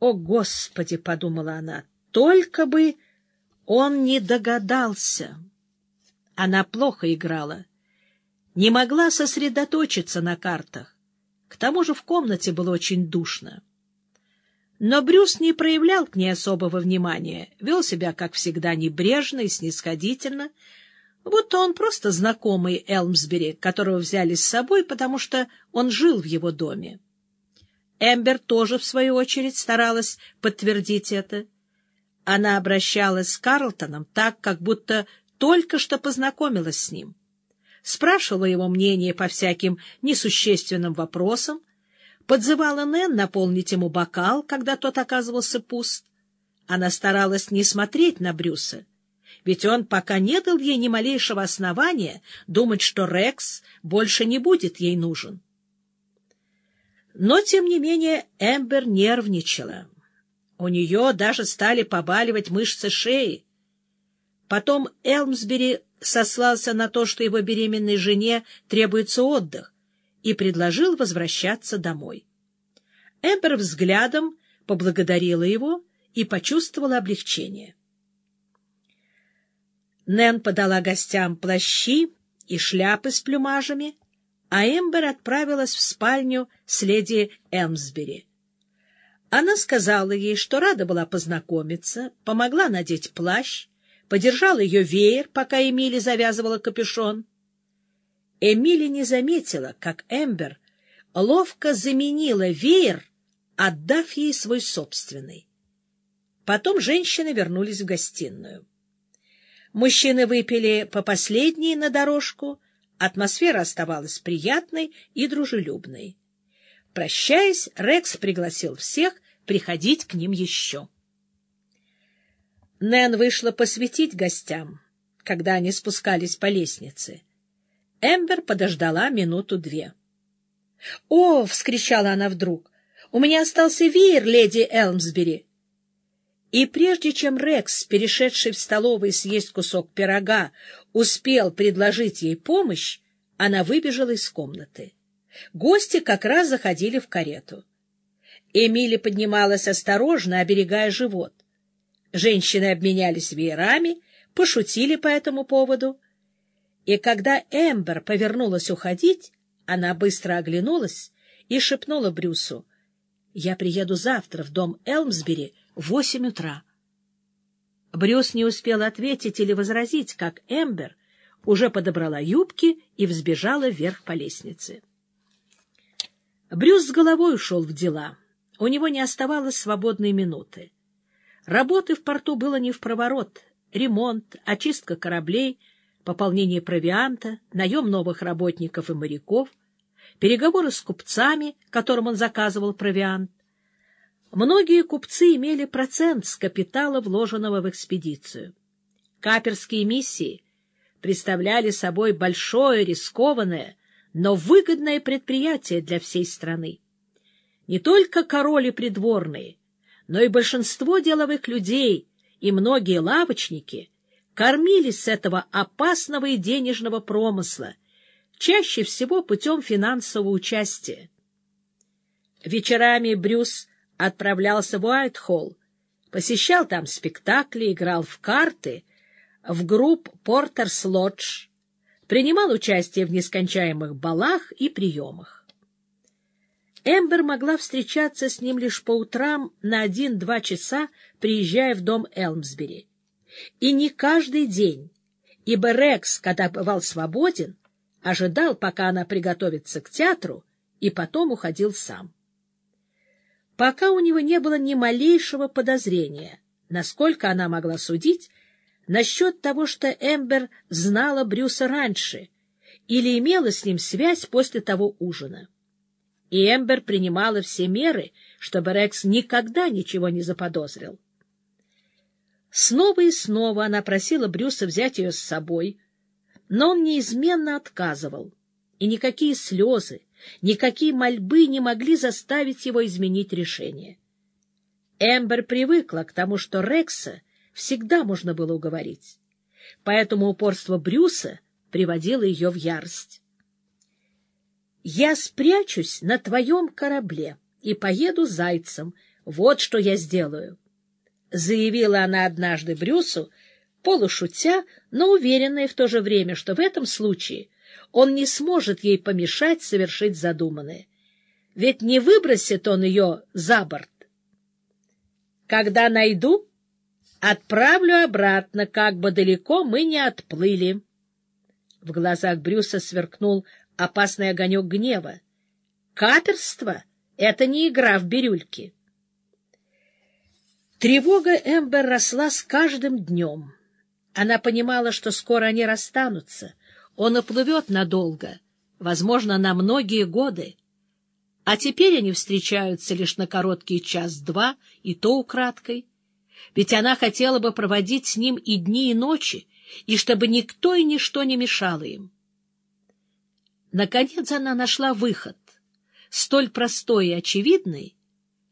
«О, Господи!» — подумала она, — «только бы он не догадался». Она плохо играла, не могла сосредоточиться на картах. К тому же в комнате было очень душно. Но Брюс не проявлял к ней особого внимания, вел себя, как всегда, небрежно и снисходительно, будто он просто знакомый Элмсбери, которого взяли с собой, потому что он жил в его доме. Эмбер тоже, в свою очередь, старалась подтвердить это. Она обращалась с Карлтоном так, как будто только что познакомилась с ним. Спрашивала его мнение по всяким несущественным вопросам, подзывала Нэн наполнить ему бокал, когда тот оказывался пуст. Она старалась не смотреть на Брюса, ведь он пока не дал ей ни малейшего основания думать, что Рекс больше не будет ей нужен. Но, тем не менее, Эмбер нервничала. У нее даже стали побаливать мышцы шеи. Потом Элмсбери сослался на то, что его беременной жене требуется отдых, и предложил возвращаться домой. Эмбер взглядом поблагодарила его и почувствовала облегчение. Нэн подала гостям плащи и шляпы с плюмажами, а Эмбер отправилась в спальню с леди Эмсбери. Она сказала ей, что рада была познакомиться, помогла надеть плащ, подержала ее веер, пока Эмили завязывала капюшон. Эмили не заметила, как Эмбер ловко заменила веер, отдав ей свой собственный. Потом женщины вернулись в гостиную. Мужчины выпили по последней на дорожку — Атмосфера оставалась приятной и дружелюбной. Прощаясь, Рекс пригласил всех приходить к ним еще. Нэн вышла посветить гостям, когда они спускались по лестнице. Эмбер подождала минуту-две. — О! — вскричала она вдруг. — У меня остался веер, леди Элмсбери. И прежде чем Рекс, перешедший в столовой съесть кусок пирога, успел предложить ей помощь, она выбежала из комнаты. Гости как раз заходили в карету. Эмили поднималась осторожно, оберегая живот. Женщины обменялись веерами, пошутили по этому поводу. И когда Эмбер повернулась уходить, она быстро оглянулась и шепнула Брюсу, «Я приеду завтра в дом Элмсбери восемь утра. Брюс не успел ответить или возразить, как Эмбер уже подобрала юбки и взбежала вверх по лестнице. Брюс с головой ушел в дела. У него не оставалось свободной минуты. Работы в порту было не в проворот. Ремонт, очистка кораблей, пополнение провианта, наем новых работников и моряков, переговоры с купцами, которым он заказывал провиант, Многие купцы имели процент с капитала, вложенного в экспедицию. Каперские миссии представляли собой большое, рискованное, но выгодное предприятие для всей страны. Не только короли придворные, но и большинство деловых людей и многие лавочники кормились с этого опасного и денежного промысла, чаще всего путем финансового участия. Вечерами Брюс отправлялся в Уайтхолл, посещал там спектакли, играл в карты, в групп «Портерс Лодж», принимал участие в нескончаемых балах и приемах. Эмбер могла встречаться с ним лишь по утрам на один-два часа, приезжая в дом Элмсбери. И не каждый день, ибо Рекс, когда бывал свободен, ожидал, пока она приготовится к театру, и потом уходил сам пока у него не было ни малейшего подозрения, насколько она могла судить, насчет того, что Эмбер знала Брюса раньше или имела с ним связь после того ужина. И Эмбер принимала все меры, чтобы Рекс никогда ничего не заподозрил. Снова и снова она просила Брюса взять ее с собой, но он неизменно отказывал, и никакие слезы, Никакие мольбы не могли заставить его изменить решение. Эмбер привыкла к тому, что Рекса всегда можно было уговорить. Поэтому упорство Брюса приводило ее в ярость. «Я спрячусь на твоем корабле и поеду зайцем», — Вот что я сделаю, — заявила она однажды Брюсу, полушутя, но уверенная в то же время, что в этом случае он не сможет ей помешать совершить задуманное. Ведь не выбросит он ее за борт. Когда найду, отправлю обратно, как бы далеко мы не отплыли. В глазах Брюса сверкнул опасный огонек гнева. Каперство — это не игра в бирюльки. Тревога Эмбер росла с каждым днем. Она понимала, что скоро они расстанутся. Он уплывет надолго, возможно, на многие годы. А теперь они встречаются лишь на короткий час-два, и то украдкой. Ведь она хотела бы проводить с ним и дни, и ночи, и чтобы никто и ничто не мешало им. Наконец она нашла выход, столь простой и очевидный,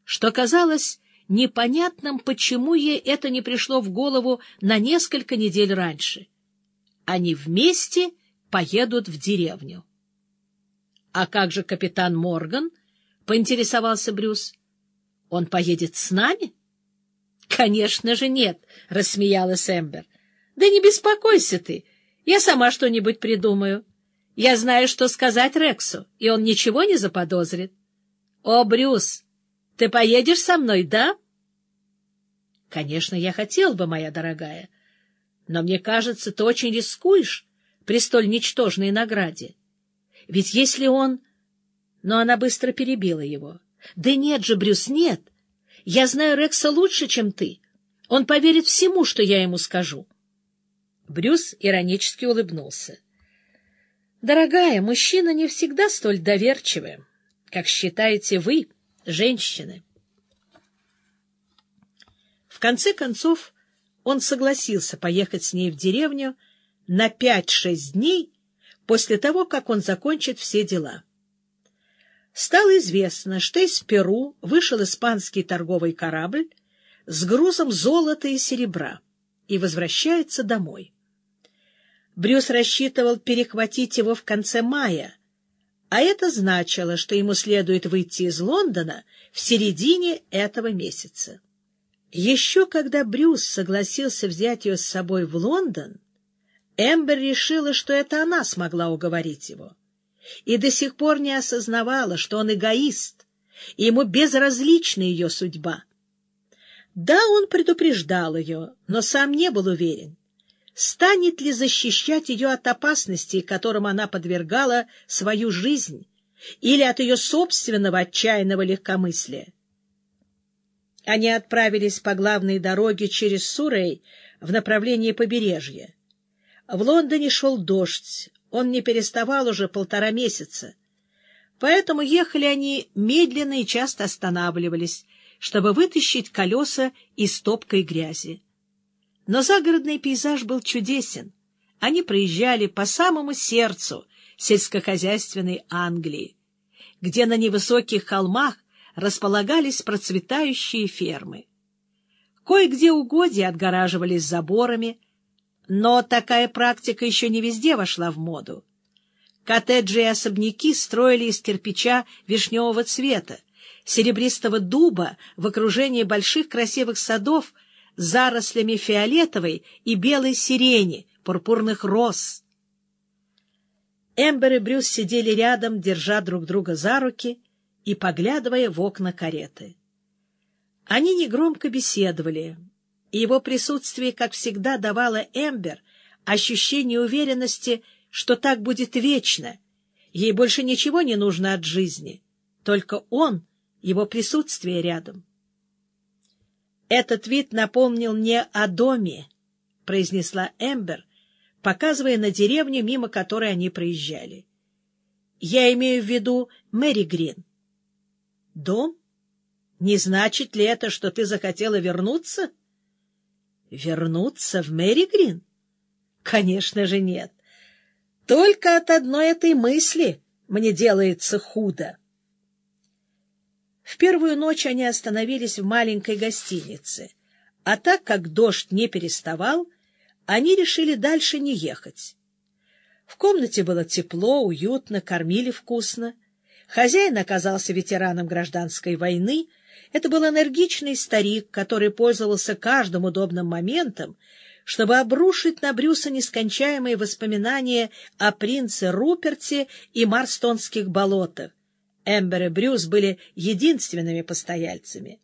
что казалось непонятным, почему ей это не пришло в голову на несколько недель раньше. Они вместе поедут в деревню. — А как же капитан Морган? — поинтересовался Брюс. — Он поедет с нами? — Конечно же нет, — рассмеялась Эмбер. — Да не беспокойся ты, я сама что-нибудь придумаю. Я знаю, что сказать Рексу, и он ничего не заподозрит. — О, Брюс, ты поедешь со мной, да? — Конечно, я хотел бы, моя дорогая. Но мне кажется, ты очень рискуешь при столь ничтожной награде. Ведь если он... Но она быстро перебила его. — Да нет же, Брюс, нет. Я знаю Рекса лучше, чем ты. Он поверит всему, что я ему скажу. Брюс иронически улыбнулся. — Дорогая, мужчина не всегда столь доверчивы, как считаете вы, женщины. В конце концов, он согласился поехать с ней в деревню на пять-шесть дней после того, как он закончит все дела. Стало известно, что из Перу вышел испанский торговый корабль с грузом золота и серебра и возвращается домой. Брюс рассчитывал перехватить его в конце мая, а это значило, что ему следует выйти из Лондона в середине этого месяца. Еще когда Брюс согласился взять ее с собой в Лондон, Эмбер решила, что это она смогла уговорить его, и до сих пор не осознавала, что он эгоист, и ему безразлична ее судьба. Да, он предупреждал ее, но сам не был уверен, станет ли защищать ее от опасностей, которым она подвергала свою жизнь, или от ее собственного отчаянного легкомыслия. Они отправились по главной дороге через Сурей в направлении побережья. В Лондоне шел дождь, он не переставал уже полтора месяца. Поэтому ехали они медленно и часто останавливались, чтобы вытащить колеса из топкой грязи. Но загородный пейзаж был чудесен. Они проезжали по самому сердцу сельскохозяйственной Англии, где на невысоких холмах располагались процветающие фермы. Кое-где угодья отгораживались заборами, но такая практика еще не везде вошла в моду. Коттеджи и особняки строили из кирпича вишневого цвета, серебристого дуба в окружении больших красивых садов зарослями фиолетовой и белой сирени, пурпурных роз. Эмбер и Брюс сидели рядом, держа друг друга за руки и поглядывая в окна кареты. Они негромко беседовали, и его присутствие, как всегда, давало Эмбер ощущение уверенности, что так будет вечно. Ей больше ничего не нужно от жизни, только он, его присутствие рядом. «Этот вид напомнил мне о доме», — произнесла Эмбер, показывая на деревню, мимо которой они проезжали. «Я имею в виду Мэри Грин». Дом? Не значит ли это, что ты захотела вернуться? Вернуться в Мэри Грин? Конечно же нет. Только от одной этой мысли мне делается худо. В первую ночь они остановились в маленькой гостинице, а так как дождь не переставал, они решили дальше не ехать. В комнате было тепло, уютно, кормили вкусно — Хозяин оказался ветераном гражданской войны, Это был энергичный старик, который пользовался каждым удобным моментом, чтобы обрушить на Брюса нескончаемые воспоминания о принце Руперте и Марстонских болотах. Эмбер и Брюс были единственными постояльцами.